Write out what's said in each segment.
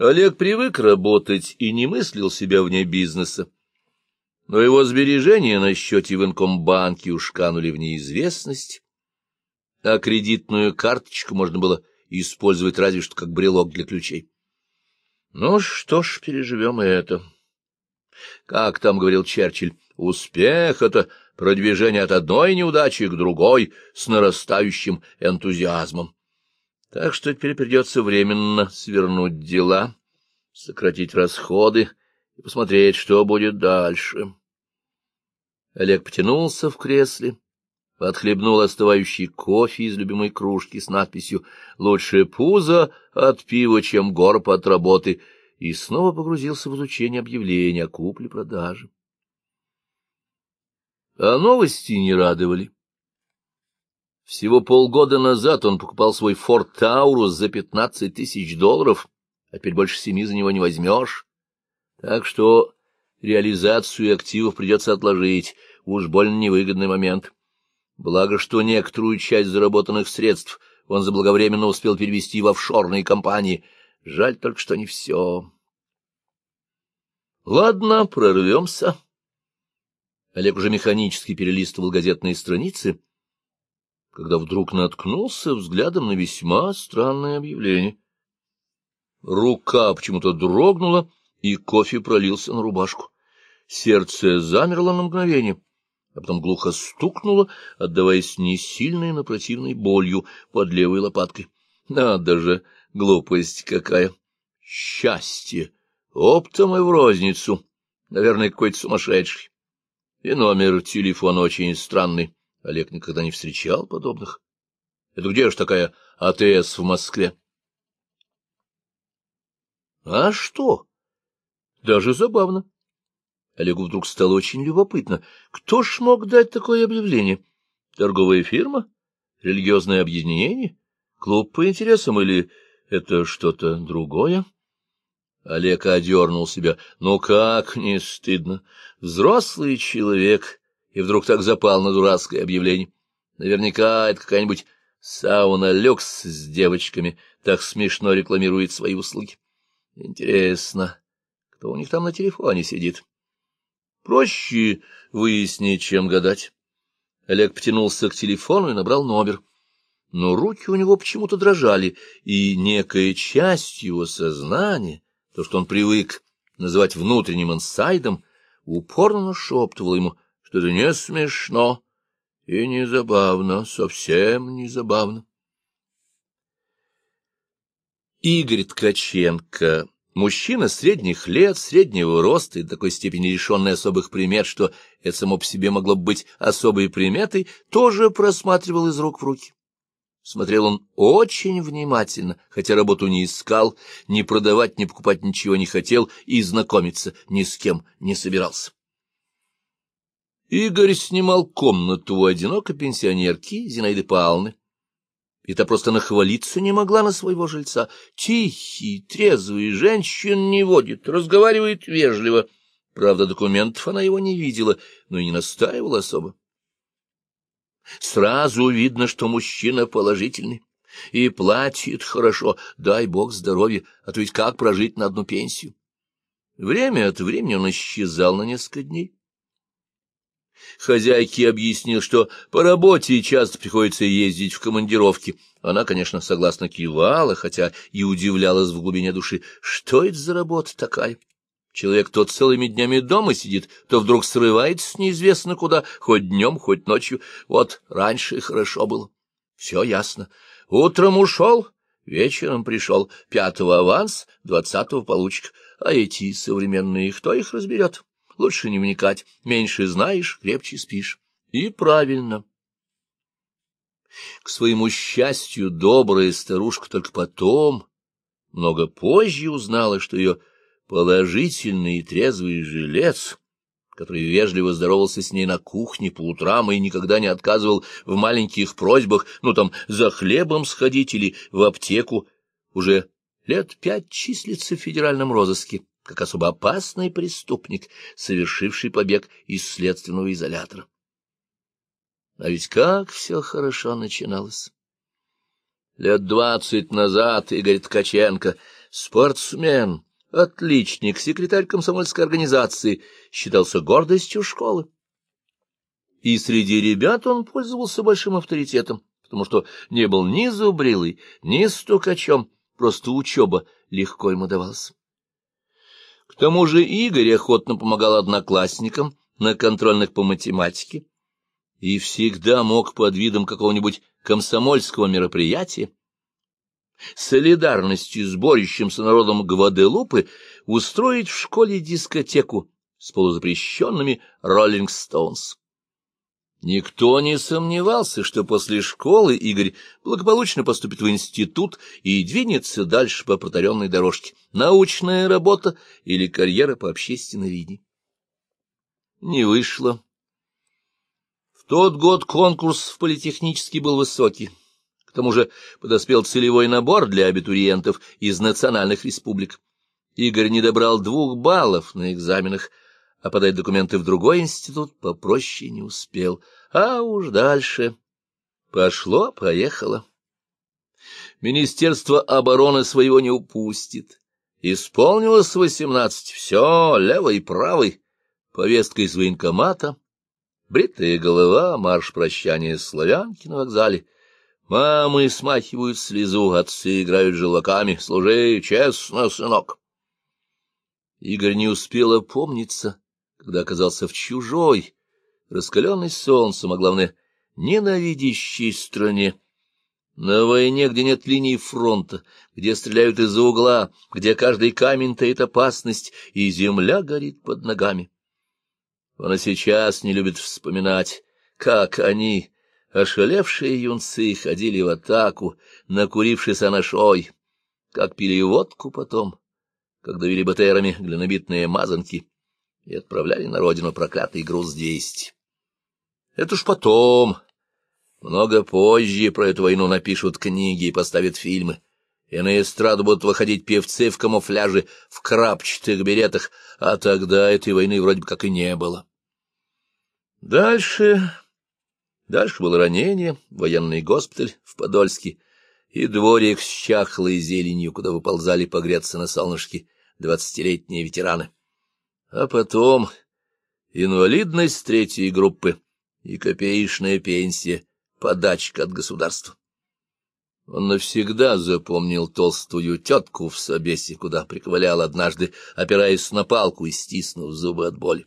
Олег привык работать и не мыслил себя вне бизнеса. Но его сбережения на счете в Инкомбанке уж канули в неизвестность, а кредитную карточку можно было использовать разве что как брелок для ключей. Ну что ж, переживем и это. Как там говорил Черчилль, успех — это продвижение от одной неудачи к другой с нарастающим энтузиазмом. Так что теперь придется временно свернуть дела, сократить расходы и посмотреть, что будет дальше. Олег потянулся в кресле, отхлебнул остывающий кофе из любимой кружки с надписью «Лучше пузо от пива, чем горб от работы» и снова погрузился в изучение объявления о купле-продаже. А новости не радовали. Всего полгода назад он покупал свой «Форд Таурус» за пятнадцать тысяч долларов, а теперь больше семи за него не возьмешь. Так что реализацию активов придется отложить, уж больно невыгодный момент. Благо, что некоторую часть заработанных средств он заблаговременно успел перевести в офшорные компании. Жаль только, что не все. Ладно, прорвемся. Олег уже механически перелистывал газетные страницы, когда вдруг наткнулся взглядом на весьма странное объявление. Рука почему-то дрогнула, и кофе пролился на рубашку. Сердце замерло на мгновение а потом глухо стукнуло, отдаваясь несильной, но противной болью под левой лопаткой. Надо же, глупость какая! Счастье! Оптом и в розницу. Наверное, какой-то сумасшедший. И номер телефона очень странный. Олег никогда не встречал подобных. Это где же такая АТС в Москве? А что? Даже забавно. Олегу вдруг стало очень любопытно. Кто ж мог дать такое объявление? Торговая фирма? Религиозное объединение? Клуб по интересам или это что-то другое? Олег одернул себя. Ну как не стыдно? Взрослый человек, и вдруг так запал на дурацкое объявление. Наверняка это какая-нибудь сауна люкс с девочками, так смешно рекламирует свои услуги. Интересно, кто у них там на телефоне сидит? Проще выяснить, чем гадать. Олег потянулся к телефону и набрал номер. Но руки у него почему-то дрожали, и некая часть его сознания, то, что он привык называть внутренним инсайдом, упорно нашептывала ему, что это не смешно и не забавно, совсем не забавно. Игорь Ткаченко Мужчина средних лет, среднего роста и такой степени лишенный особых примет, что это само по себе могло бы быть особой приметой, тоже просматривал из рук в руки. Смотрел он очень внимательно, хотя работу не искал, ни продавать, ни покупать ничего не хотел и знакомиться ни с кем не собирался. Игорь снимал комнату у одинокой пенсионерки Зинаиды Павловны и та просто нахвалиться не могла на своего жильца. Тихий, трезвый, женщин не водит, разговаривает вежливо. Правда, документов она его не видела, но и не настаивала особо. Сразу видно, что мужчина положительный. И платит хорошо, дай бог здоровья, а то ведь как прожить на одну пенсию? Время от времени он исчезал на несколько дней. Хозяйке объяснил, что по работе часто приходится ездить в командировки. Она, конечно, согласно кивала, хотя и удивлялась в глубине души. Что это за работа такая? Человек то целыми днями дома сидит, то вдруг срывается неизвестно куда, хоть днем, хоть ночью. Вот раньше хорошо было. Все ясно. Утром ушел, вечером пришел. Пятого аванс, двадцатого получка. А эти современные, кто их разберет? Лучше не вникать. Меньше знаешь, крепче спишь. И правильно. К своему счастью, добрая старушка только потом, много позже узнала, что ее положительный и трезвый жилец, который вежливо здоровался с ней на кухне по утрам и никогда не отказывал в маленьких просьбах, ну там, за хлебом сходить или в аптеку, уже лет пять числится в федеральном розыске как особо опасный преступник, совершивший побег из следственного изолятора. А ведь как все хорошо начиналось! Лет двадцать назад Игорь Ткаченко спортсмен, отличник, секретарь комсомольской организации, считался гордостью школы. И среди ребят он пользовался большим авторитетом, потому что не был ни зубрилый, ни стукачом, просто учеба легко ему давалась. К тому же Игорь охотно помогал одноклассникам на контрольных по математике и всегда мог под видом какого-нибудь комсомольского мероприятия солидарностью с борющимся народом Гваделупы устроить в школе дискотеку с полузапрещенными «Роллинг Стоунс». Никто не сомневался, что после школы Игорь благополучно поступит в институт и двинется дальше по протаренной дорожке. Научная работа или карьера по общественной линии. Не вышло. В тот год конкурс в политехнический был высокий. К тому же подоспел целевой набор для абитуриентов из национальных республик. Игорь не добрал двух баллов на экзаменах, а подать документы в другой институт попроще не успел. А уж дальше пошло-поехало. Министерство обороны своего не упустит. Исполнилось восемнадцать, все, левый и правый, повестка из военкомата, бритая голова, марш прощания славянки на вокзале. Мамы смахивают слезу, отцы играют желваками. Служи честно, сынок. Игорь не успел опомниться, когда оказался в чужой, раскаленной солнцем, а главное, ненавидящей стране. На войне, где нет линии фронта, где стреляют из-за угла, где каждый камень таит опасность, и земля горит под ногами. Он и сейчас не любит вспоминать, как они, ошалевшие юнцы, ходили в атаку, накурившись анашой, как пили водку потом, как давили БТРами глинобитные мазанки и отправляли на родину проклятый груз двести. Это уж потом, много позже про эту войну напишут книги и поставят фильмы. И на эстраду будут выходить певцы в камуфляже, в крапчатых беретах, а тогда этой войны вроде бы как и не было. Дальше... Дальше было ранение, военный госпиталь в Подольске и дворик с чахлой зеленью, куда выползали погреться на солнышке двадцатилетние ветераны. А потом инвалидность третьей группы и копеечная пенсия, подачка от государства. Он навсегда запомнил толстую тетку в собесе, куда приковылял однажды, опираясь на палку и стиснув зубы от боли.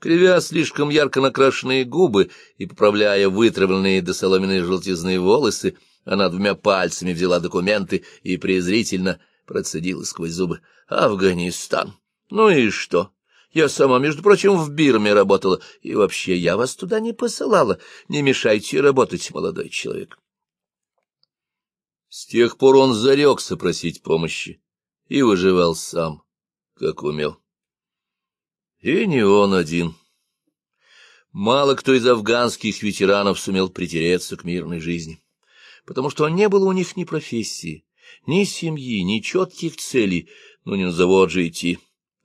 Кривя слишком ярко накрашенные губы и поправляя вытравленные до соломенной желтизны волосы, она двумя пальцами взяла документы и презрительно процедила сквозь зубы. «Афганистан! Ну и что? Я сама, между прочим, в Бирме работала, и вообще я вас туда не посылала. Не мешайте работать, молодой человек». С тех пор он зарекся просить помощи и выживал сам, как умел. И не он один. Мало кто из афганских ветеранов сумел притереться к мирной жизни, потому что не было у них ни профессии, ни семьи, ни четких целей, ну не на завод же идти,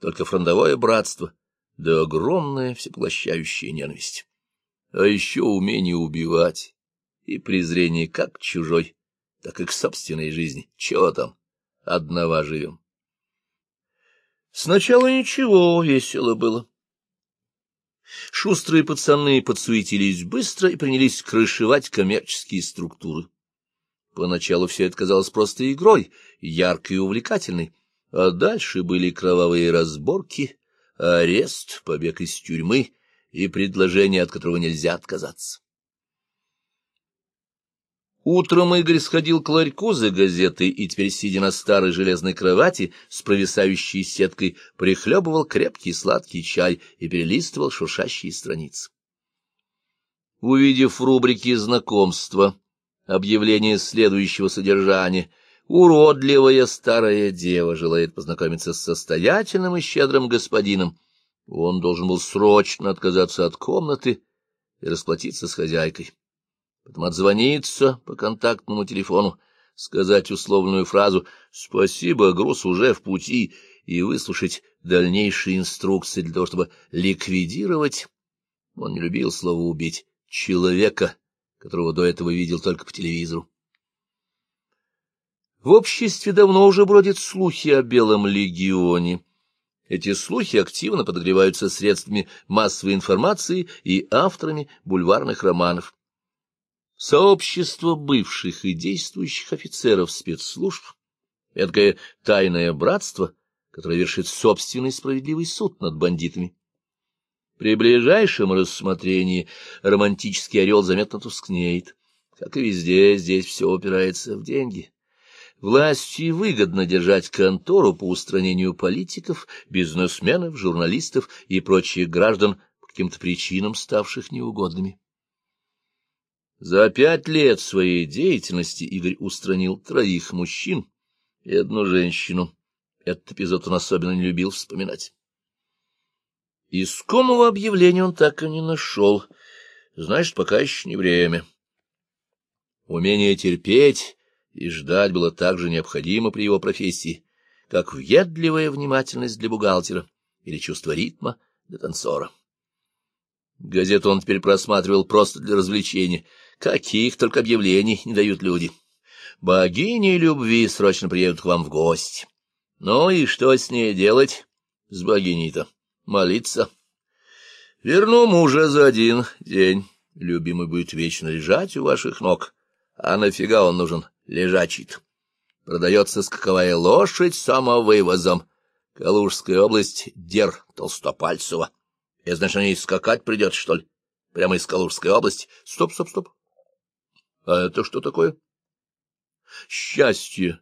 только фронтовое братство, да огромная всеплощающая ненависть. А еще умение убивать и презрение как к чужой, так и к собственной жизни. Чего там? Одного живем. Сначала ничего, весело было. Шустрые пацаны подсуетились быстро и принялись крышевать коммерческие структуры. Поначалу все это казалось просто игрой, яркой и увлекательной, а дальше были кровавые разборки, арест, побег из тюрьмы и предложение, от которого нельзя отказаться. Утром Игорь сходил к ларьку за газетой и теперь, сидя на старой железной кровати с провисающей сеткой, прихлебывал крепкий сладкий чай и перелистывал шуршащие страницы. Увидев в рубрике «Знакомство» объявление следующего содержания, уродливая старая дева желает познакомиться с состоятельным и щедрым господином, он должен был срочно отказаться от комнаты и расплатиться с хозяйкой. Потом отзвониться по контактному телефону, сказать условную фразу «Спасибо, груз уже в пути» и выслушать дальнейшие инструкции для того, чтобы ликвидировать, он не любил слово «убить», человека, которого до этого видел только по телевизору. В обществе давно уже бродят слухи о Белом легионе. Эти слухи активно подогреваются средствами массовой информации и авторами бульварных романов. Сообщество бывших и действующих офицеров спецслужб — эдакое тайное братство, которое вершит собственный справедливый суд над бандитами. При ближайшем рассмотрении романтический орел заметно тускнеет. Как и везде, здесь все упирается в деньги. Власти выгодно держать контору по устранению политиков, бизнесменов, журналистов и прочих граждан по каким-то причинам, ставших неугодными. За пять лет своей деятельности Игорь устранил троих мужчин и одну женщину. Этот эпизод он особенно не любил вспоминать. Искомого объявления он так и не нашел. Значит, пока еще не время. Умение терпеть и ждать было так же необходимо при его профессии, как въедливая внимательность для бухгалтера или чувство ритма для танцора. Газету он теперь просматривал просто для развлечения. Каких только объявлений не дают люди. Богини любви срочно приедут к вам в гости. Ну и что с ней делать, с богиней-то? Молиться. Верну мужа за один день. Любимый будет вечно лежать у ваших ног. А нафига он нужен? Лежачий-то. Продается скаковая лошадь самовывозом. Калужская область, Дер Толстопальцева. И, значит, они скакать придет, что ли? Прямо из Калужской области. Стоп, стоп, стоп. А это что такое? Счастье.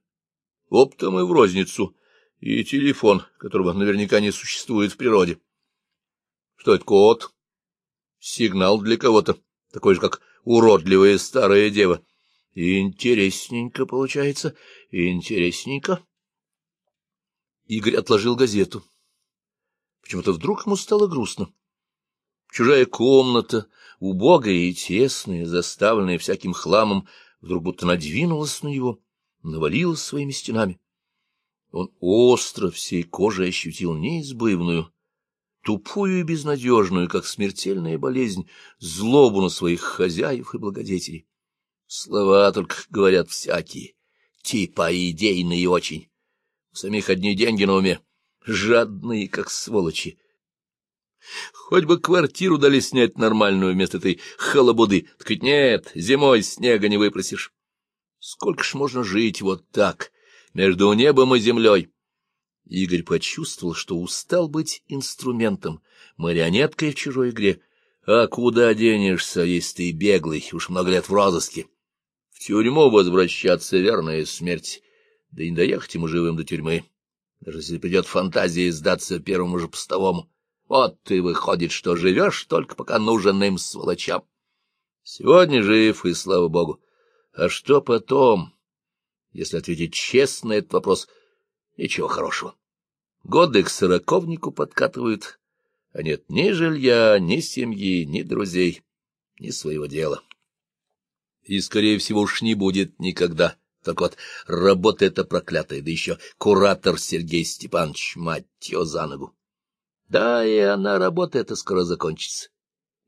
Оптом и в розницу. И телефон, которого наверняка не существует в природе. Что это, код? Сигнал для кого-то, такой же, как уродливая старая дева. Интересненько получается, интересненько. Игорь отложил газету. Почему-то вдруг ему стало грустно. Чужая комната, убогая и тесная, заставленная всяким хламом, вдруг будто надвинулась на него, навалилась своими стенами. Он остро всей кожей ощутил неизбывную, тупую и безнадежную, как смертельная болезнь, злобу на своих хозяев и благодетелей. Слова только говорят всякие, типа идейные очень. У самих одни деньги на уме жадные, как сволочи. Хоть бы квартиру дали снять нормальную вместо этой халабуды. Так ведь нет, зимой снега не выпросишь. Сколько ж можно жить вот так, между небом и землей? Игорь почувствовал, что устал быть инструментом, марионеткой в чужой игре. А куда денешься, если ты беглый, уж много лет в розыске? Тюрьму возвращаться — верная смерть, да и не доехать ему живым до тюрьмы даже если придет фантазия сдаться первому же постовому. Вот ты выходит, что живешь только пока нужен им сволочам. Сегодня жив, и слава богу. А что потом? Если ответить честно на этот вопрос, ничего хорошего. Годы к сороковнику подкатывают, а нет ни жилья, ни семьи, ни друзей, ни своего дела. И, скорее всего, уж не будет никогда. Так вот, работа эта проклятая, да еще куратор Сергей Степанович, мать ее за ногу. Да, и она, работа эта, скоро закончится.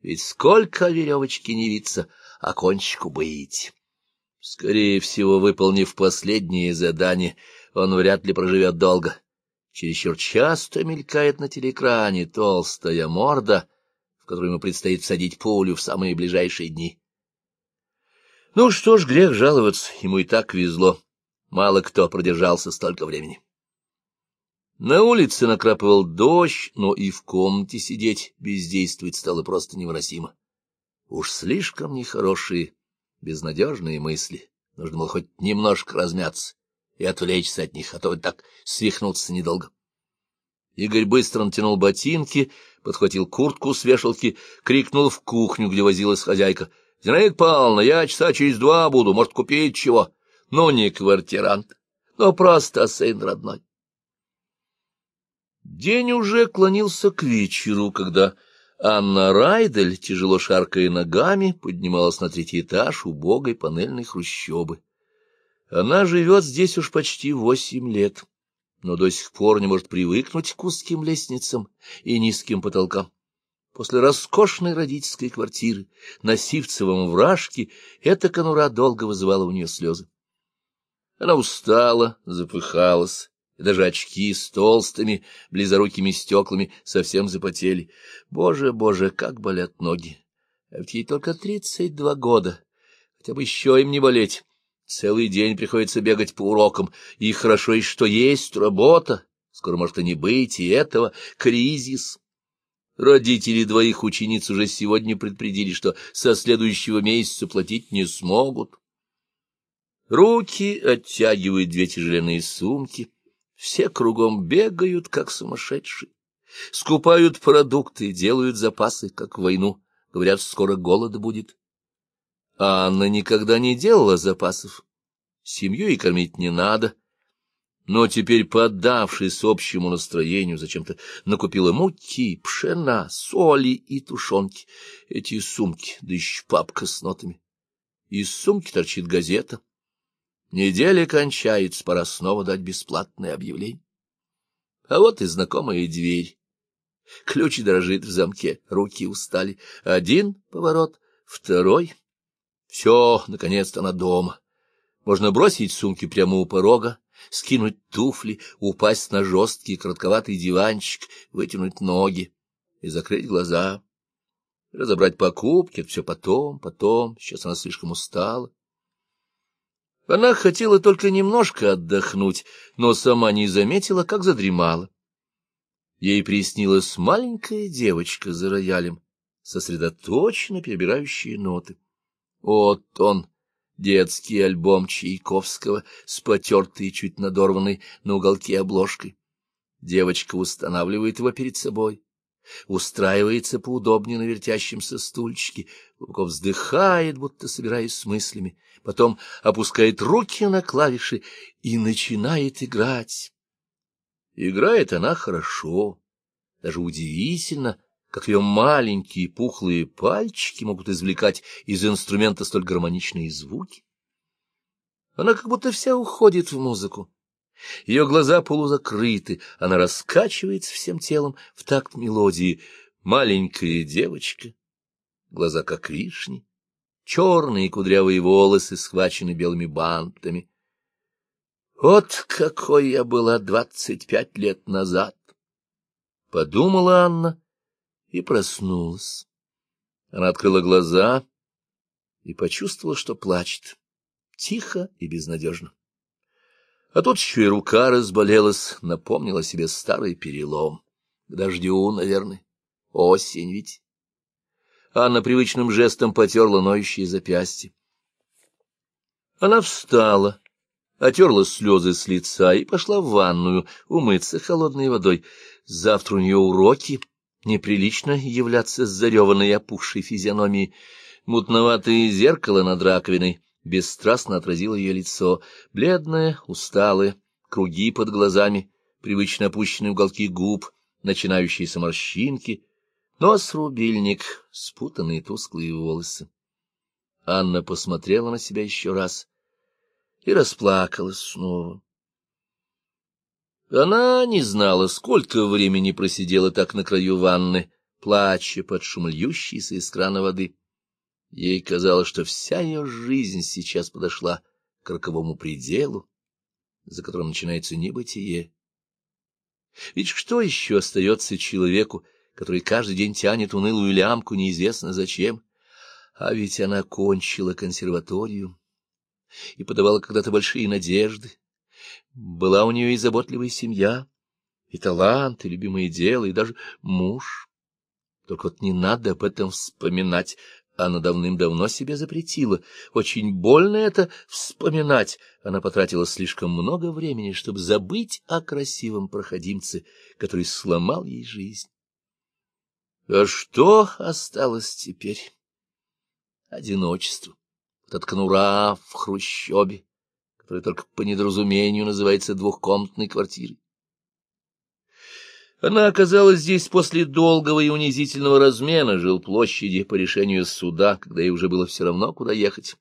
Ведь сколько веревочки не виться, а кончику быть. Скорее всего, выполнив последнее задание, он вряд ли проживет долго. Чересчур часто мелькает на телеэкране толстая морда, в которую ему предстоит всадить пулю в самые ближайшие дни. Ну что ж, грех жаловаться, ему и так везло. Мало кто продержался столько времени. На улице накрапывал дождь, но и в комнате сидеть бездействовать стало просто невыносимо. Уж слишком нехорошие, безнадежные мысли. Нужно было хоть немножко размяться и отвлечься от них, а то вот так свихнуться недолго. Игорь быстро натянул ботинки, подхватил куртку с вешалки, крикнул в кухню, где возилась хозяйка —— Зинаида Павловна, я часа через два буду, может, купить чего? Ну, не квартирант, но просто сын родной. День уже клонился к вечеру, когда Анна Райдель, тяжело шаркая ногами, поднималась на третий этаж убогой панельной хрущобы. Она живет здесь уж почти восемь лет, но до сих пор не может привыкнуть к узким лестницам и низким потолкам. После роскошной родительской квартиры на Сивцевом вражке эта конура долго вызывала у нее слезы. Она устала, запыхалась, и даже очки с толстыми, близорукими стеклами совсем запотели. Боже, боже, как болят ноги! А ведь ей только тридцать два года. Хотя бы еще им не болеть. Целый день приходится бегать по урокам, и хорошо и что есть работа. Скоро может и не быть, и этого кризис. Родители двоих учениц уже сегодня предупредили, что со следующего месяца платить не смогут. Руки оттягивают две тяжеленные сумки, все кругом бегают, как сумасшедшие, скупают продукты, делают запасы, как в войну. Говорят, скоро голод будет. А Анна никогда не делала запасов. Семью и кормить не надо. Но теперь, поддавшись общему настроению, зачем-то накупила муки, пшена, соли и тушенки. Эти сумки, да еще папка с нотами. Из сумки торчит газета. Неделя кончается, пора снова дать бесплатное объявление. А вот и знакомая дверь. Ключ дрожит в замке, руки устали. Один поворот, второй. Все, наконец-то она дома. Можно бросить сумки прямо у порога, скинуть туфли, упасть на жесткий коротковатый диванчик, вытянуть ноги и закрыть глаза. Разобрать покупки — все потом, потом, сейчас она слишком устала. Она хотела только немножко отдохнуть, но сама не заметила, как задремала. Ей приснилась маленькая девочка за роялем, сосредоточенно перебирающая ноты. Вот он, детский альбом Чайковского, с потертой чуть надорванной на уголке обложкой. Девочка устанавливает его перед собой, устраивается поудобнее на вертящемся стульчике, глубоко вздыхает, будто собираясь с мыслями, потом опускает руки на клавиши и начинает играть. Играет она хорошо, даже удивительно, как ее маленькие пухлые пальчики могут извлекать из инструмента столь гармоничные звуки. Она как будто вся уходит в музыку. Ее глаза полузакрыты, она раскачивается всем телом в такт мелодии. Маленькая девочка, глаза как вишни, черные кудрявые волосы схвачены белыми бантами. Вот какой я была двадцать пять лет назад! Подумала Анна и проснулась. Она открыла глаза и почувствовала, что плачет. Тихо и безнадежно. А тут еще и рука разболелась, напомнила себе старый перелом. К дождю, наверное. Осень ведь. Анна привычным жестом потерла ноющие запястья. Она встала, отерла слезы с лица и пошла в ванную умыться холодной водой. Завтра у нее уроки, неприлично являться с зареванной опухшей физиономией. Мутноватое зеркало над раковиной. Бесстрастно отразило ее лицо, бледное, усталое, круги под глазами, привычно опущенные уголки губ, начинающиеся морщинки — Нос рубильник, спутанные тусклые волосы. Анна посмотрела на себя еще раз и расплакалась снова. Она не знала, сколько времени просидела так на краю ванны, плача под шум льющейся из крана воды. Ей казалось, что вся ее жизнь сейчас подошла к роковому пределу, за которым начинается небытие. Ведь что еще остается человеку, который каждый день тянет унылую лямку неизвестно зачем. А ведь она кончила консерваторию и подавала когда-то большие надежды. Была у нее и заботливая семья, и талант, и любимое дело, и даже муж. Только вот не надо об этом вспоминать. Она давным-давно себе запретила. Очень больно это вспоминать. Она потратила слишком много времени, чтобы забыть о красивом проходимце, который сломал ей жизнь. А что осталось теперь? Одиночество. Этот конура в хрущебе, который только по недоразумению называется двухкомнатной квартирой. Она оказалась здесь после долгого и унизительного размена жилплощади по решению суда, когда ей уже было все равно, куда ехать.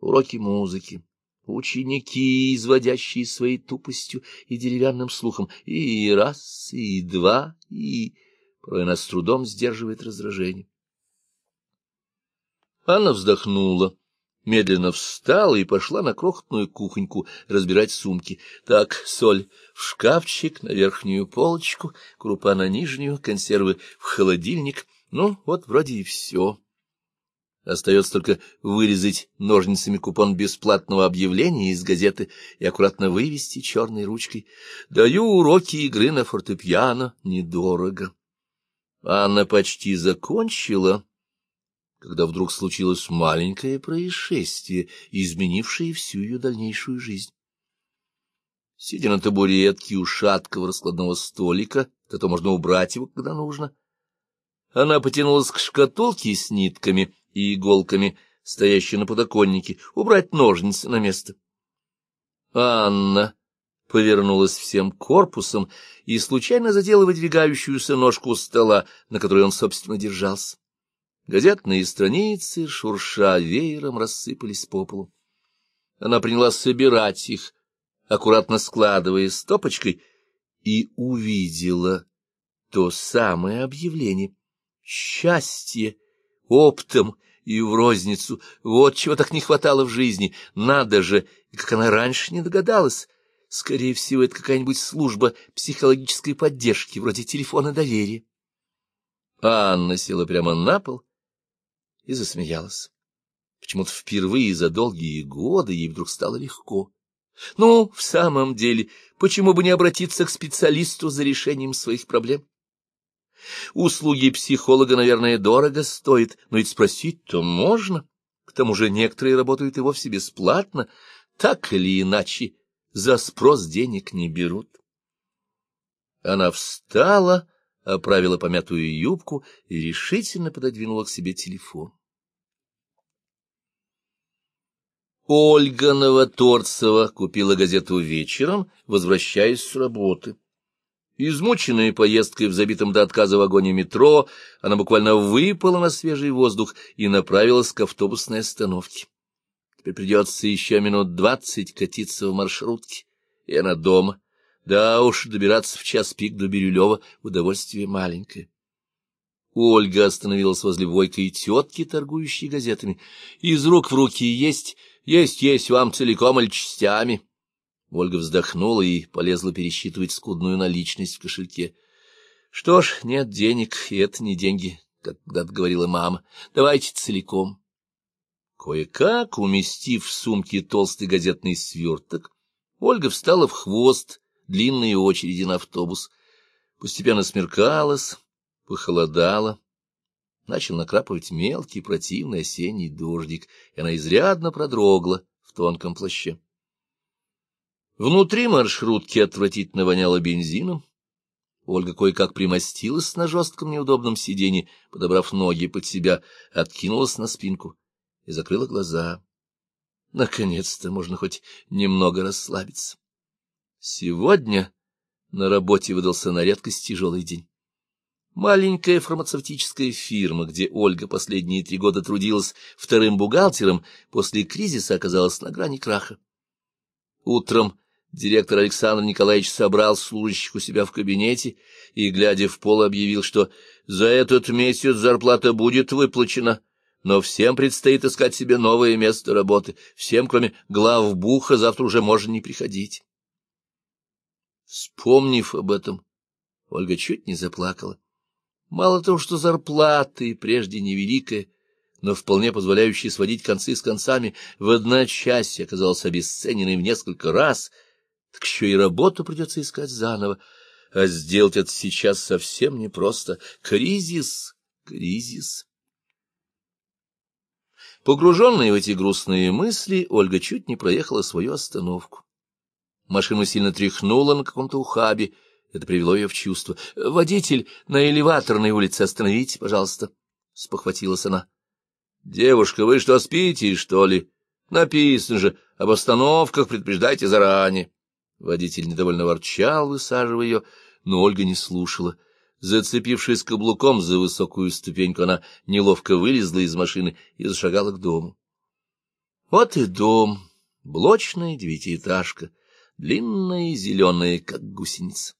Уроки музыки, ученики, изводящие своей тупостью и деревянным слухом, и раз, и два, и... Порой она с трудом сдерживает раздражение. Анна вздохнула медленно встала и пошла на крохотную кухоньку разбирать сумки. Так, соль в шкафчик, на верхнюю полочку, крупа на нижнюю, консервы в холодильник. Ну, вот вроде и все. Остается только вырезать ножницами купон бесплатного объявления из газеты и аккуратно вывести черной ручкой. Даю уроки игры на фортепиано недорого. Анна почти закончила когда вдруг случилось маленькое происшествие, изменившее всю ее дальнейшую жизнь. Сидя на табуретке у шаткого раскладного столика, то можно убрать его, когда нужно, она потянулась к шкатулке с нитками и иголками, стоящей на подоконнике, убрать ножницы на место. Анна повернулась всем корпусом и случайно задела выдвигающуюся ножку стола, на которой он, собственно, держался. Газетные страницы, шурша веером, рассыпались по полу. Она принялась собирать их, аккуратно складывая стопочкой, и увидела то самое объявление. Счастье оптом и в розницу. Вот чего так не хватало в жизни. Надо же, как она раньше не догадалась. Скорее всего, это какая-нибудь служба психологической поддержки, вроде телефона доверия. Анна села прямо на пол и засмеялась. Почему-то впервые за долгие годы ей вдруг стало легко. Ну, в самом деле, почему бы не обратиться к специалисту за решением своих проблем? Услуги психолога, наверное, дорого стоят, но ведь спросить-то можно. К тому же некоторые работают и вовсе бесплатно, так или иначе, за спрос денег не берут. Она встала оправила помятую юбку и решительно пододвинула к себе телефон. Ольга Новоторцева купила газету вечером, возвращаясь с работы. Измученная поездкой в забитом до отказа вагоне метро, она буквально выпала на свежий воздух и направилась к автобусной остановке. Теперь придется еще минут двадцать катиться в маршрутке, и она дома. Да уж, добираться в час пик до Бирюлева — удовольствие маленькое. Ольга остановилась возле Войка и тетки, торгующей газетами. Из рук в руки есть, есть, есть вам целиком или частями. Ольга вздохнула и полезла пересчитывать скудную наличность в кошельке. Что ж, нет денег, и это не деньги, когда-то говорила мама. Давайте целиком. Кое-как, уместив в сумке толстый газетный сверток, Ольга встала в хвост, длинные очереди на автобус. Постепенно смеркалось, похолодало. Начал накрапывать мелкий противный осенний дождик, и она изрядно продрогла в тонком плаще. Внутри маршрутки отвратительно воняло бензином. Ольга кое-как примостилась на жестком неудобном сиденье, подобрав ноги под себя, откинулась на спинку и закрыла глаза. Наконец-то можно хоть немного расслабиться. Сегодня на работе выдался на редкость тяжелый день. Маленькая фармацевтическая фирма, где Ольга последние три года трудилась вторым бухгалтером, после кризиса оказалась на грани краха. Утром директор Александр Николаевич собрал служащих у себя в кабинете и, глядя в пол, объявил, что за этот месяц зарплата будет выплачена, но всем предстоит искать себе новое место работы, всем, кроме главбуха, завтра уже можно не приходить. Вспомнив об этом, Ольга чуть не заплакала. Мало того, что зарплаты прежде невеликая, но вполне позволяющая сводить концы с концами, в одночасье оказалась обесцененной в несколько раз, так еще и работу придется искать заново, а сделать это сейчас совсем непросто. Кризис, кризис. Погруженная в эти грустные мысли, Ольга чуть не проехала свою остановку. Машину сильно тряхнуло на каком-то ухабе. Это привело ее в чувство. — Водитель, на элеваторной улице остановите, пожалуйста, — спохватилась она. — Девушка, вы что, спите, что ли? Написано же, об остановках предупреждайте заранее. Водитель недовольно ворчал, высаживая ее, но Ольга не слушала. Зацепившись каблуком за высокую ступеньку, она неловко вылезла из машины и зашагала к дому. Вот и дом, блочная девятиэтажка — длинная и зеленая, как гусеница.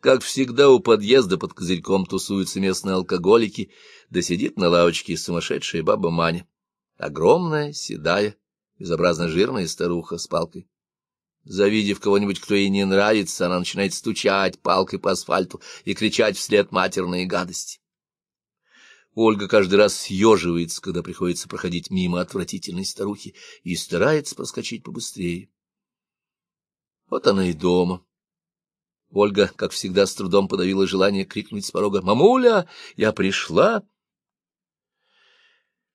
Как всегда, у подъезда под козырьком тусуются местные алкоголики, да сидит на лавочке сумасшедшая баба Маня. огромная, седая, безобразно жирная старуха с палкой. Завидев кого-нибудь, кто ей не нравится, она начинает стучать палкой по асфальту и кричать вслед матерные гадости. Ольга каждый раз съеживается, когда приходится проходить мимо отвратительной старухи, и старается проскочить побыстрее. Вот она и дома. Ольга, как всегда, с трудом подавила желание крикнуть с порога «Мамуля, я пришла!»